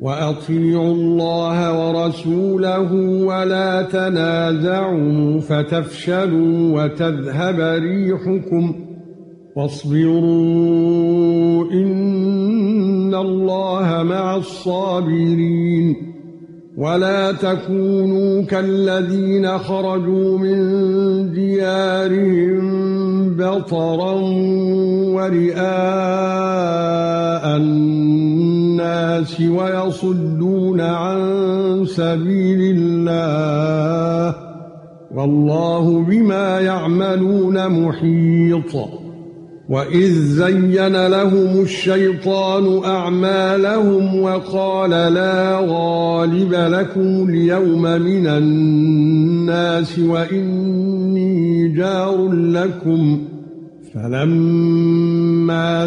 وأطيعوا الله ورسوله ولا تنازعوا فتفشلوا وتذهب ريحكم واصبروا إن الله مع الصابرين ولا تكونوا كالذين خرجوا من ديارهم بطرا ورئاء الناس ويصدون عن سبيل الله والله بما يعملون محيط وَإِذْ زَيَّنَ لَهُمُ الشَّيْطَانُ أَعْمَالَهُمْ وَقَالَ لَا غَالِبَ لَكُمُ الْيَوْمَ مِنَ النَّاسِ وَإِنِّي جَارٌ لَكُمْ فَلَمَّا